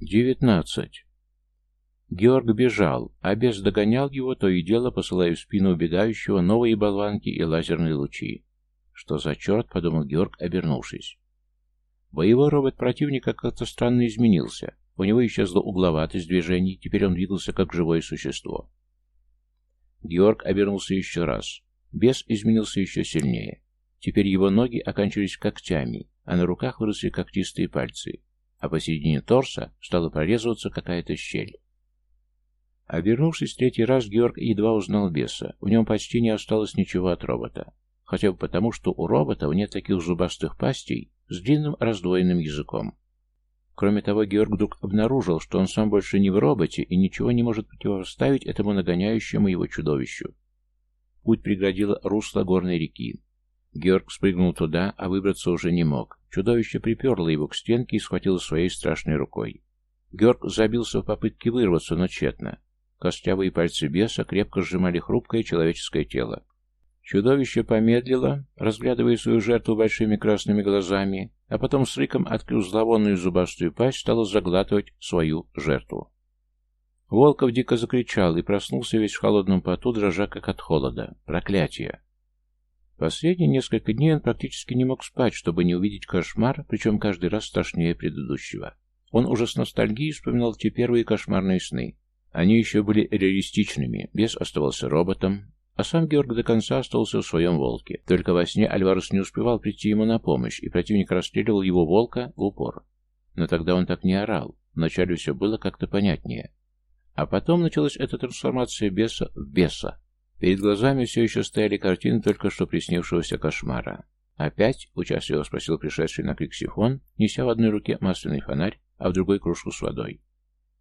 Девятнадцать. Георг бежал, а бес догонял его, то и дело посылая в спину убегающего новые болванки и лазерные лучи. «Что за черт?» — подумал Георг, обернувшись. Боевой робот противника как-то странно изменился. У него исчезла угловатость движений, теперь он двигался как живое существо. Георг обернулся еще раз. Бес изменился еще сильнее. Теперь его ноги оканчивались когтями, а на руках выросли когтистые пальцы, а посередине торса стала прорезываться какая-то щель. Обернувшись третий раз, Георг едва узнал беса. В нем почти не осталось ничего от робота. Хотя бы потому, что у роботов нет таких зубастых пастей с длинным раздвоенным языком. Кроме того, Георг вдруг обнаружил, что он сам больше не в роботе и ничего не может противоставить этому нагоняющему его чудовищу. Путь преградило русло горной реки. Георг спрыгнул туда, а выбраться уже не мог. Чудовище приперло его к стенке и схватило своей страшной рукой. Георг забился в попытке вырваться, но тщетно. Костявые пальцы беса крепко сжимали хрупкое человеческое тело. Чудовище помедлило, разглядывая свою жертву большими красными глазами, а потом с рыком открыл зловонную зубастую пасть, стало заглатывать свою жертву. Волков дико закричал и проснулся весь в холодном поту, дрожа как от холода. Проклятие! Последние несколько дней он практически не мог спать, чтобы не увидеть кошмар, причем каждый раз страшнее предыдущего. Он уже с ностальгией вспоминал те первые кошмарные сны. Они еще были реалистичными, бес оставался роботом, а сам Георг до конца остался в своем волке. Только во сне Альварес не успевал прийти ему на помощь, и противник расстреливал его волка в упор. Но тогда он так не орал, вначале все было как-то понятнее. А потом началась эта трансформация беса в беса. Перед глазами все еще стояли картины только что приснившегося кошмара. «Опять?» — участливо спросил пришедший на крик Сифон, неся в одной руке масляный фонарь, а в другой кружку с водой.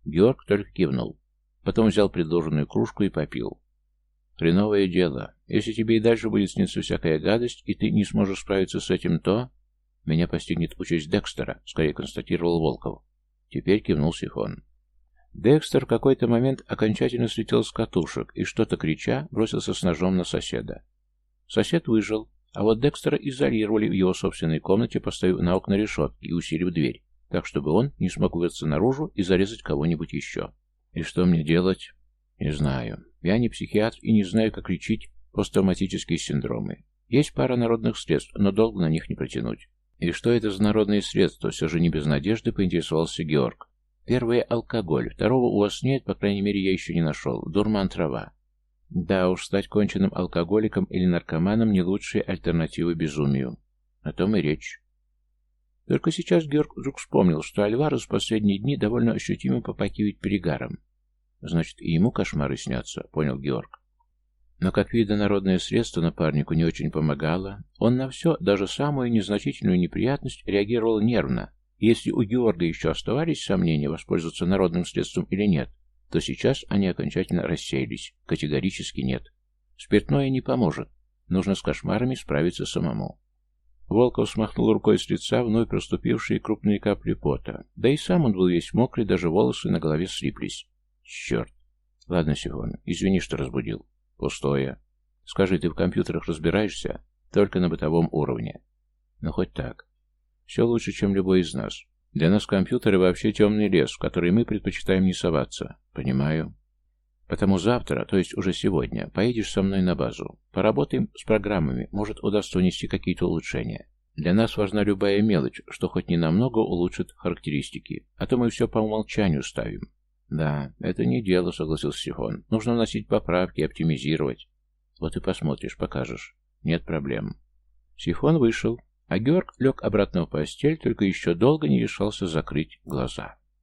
Георг только кивнул. Потом взял предложенную кружку и попил. Хреновое дело. Если тебе и дальше будет сниться всякая гадость, и ты не сможешь справиться с этим, то... Меня постигнет участь Декстера, скорее констатировал Волков. Теперь кивнул Сифон. Декстер в какой-то момент окончательно слетел с катушек и, что-то крича, бросился с ножом на соседа. Сосед выжил, а вот Декстера изолировали в его собственной комнате, поставив на окна решетки и усилив дверь, так чтобы он не смог вырваться наружу и зарезать кого-нибудь еще. И что мне делать? Не знаю. Я не психиатр и не знаю, как лечить посттравматические синдромы. Есть пара народных средств, но долго на них не протянуть. И что это за народные средства? Все же не без надежды поинтересовался Георг. Первое – алкоголь. Второго у вас нет, по крайней мере, я еще не нашел. Дурман трава. Да уж, стать конченным алкоголиком или наркоманом не лучшая альтернатива безумию. О том и речь. Только сейчас Георг вдруг вспомнил, что Альварес в последние дни довольно ощутимо попакивает перегаром. Значит, и ему кошмары снятся, понял Георг. Но, как видно, народное средство напарнику не очень помогало. Он на все, даже самую незначительную неприятность, реагировал нервно. Если у Георга еще оставались сомнения, воспользоваться народным средством или нет, то сейчас они окончательно рассеялись. Категорически нет. Спиртное не поможет. Нужно с кошмарами справиться самому. Волков смахнул рукой с лица вновь проступившие крупные капли пота. Да и сам он был весь мокрый, даже волосы на голове слиплись. Черт. Ладно, Сифон, извини, что разбудил. Пустое. Скажи, ты в компьютерах разбираешься? Только на бытовом уровне. Ну, хоть так. Все лучше, чем любой из нас. Для нас компьютеры вообще темный лес, в который мы предпочитаем не соваться. Понимаю. Потому завтра, то есть уже сегодня, поедешь со мной на базу. Поработаем с программами, может удастся унести какие-то улучшения. Для нас важна любая мелочь, что хоть ненамного улучшит характеристики, а то мы все по умолчанию ставим. Да, это не дело, согласился Сифон. Нужно вносить поправки, оптимизировать. Вот и посмотришь, покажешь. Нет проблем. Сифон вышел, а Георг лег обратно в постель, только еще долго не решался закрыть глаза.